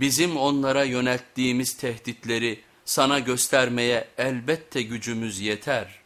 Bizim onlara yönelttiğimiz tehditleri sana göstermeye elbette gücümüz yeter.''